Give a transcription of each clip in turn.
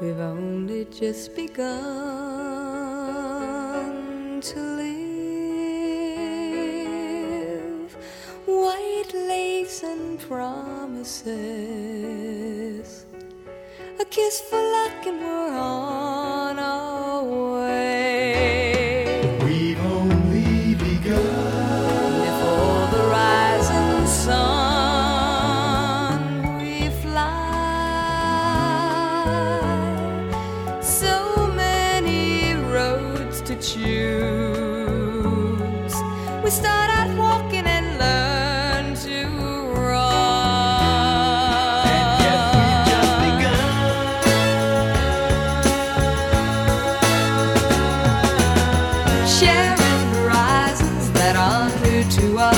We've only just begun to live. White lace and promises. A kiss for luck, and we're on choose. We start out walking and learn to run. We've just begun. sharing horizons that are new to us,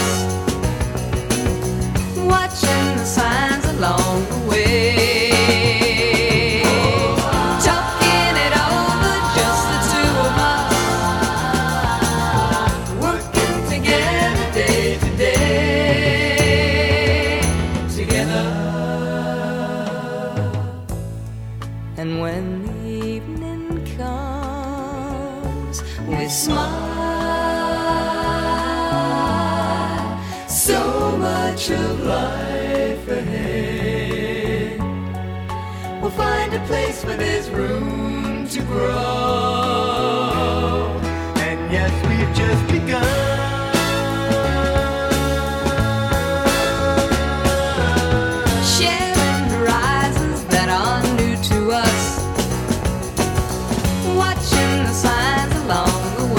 And when the evening comes, we smile. So much of life ahead. We'll find a place where there's room to grow.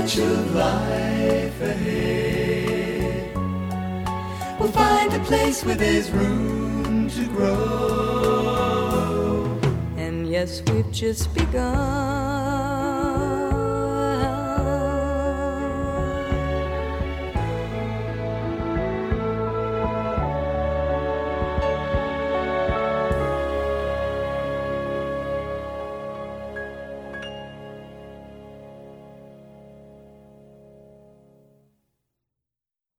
much of life ahead. We'll find a place where there's room to grow. And yes, we've just begun.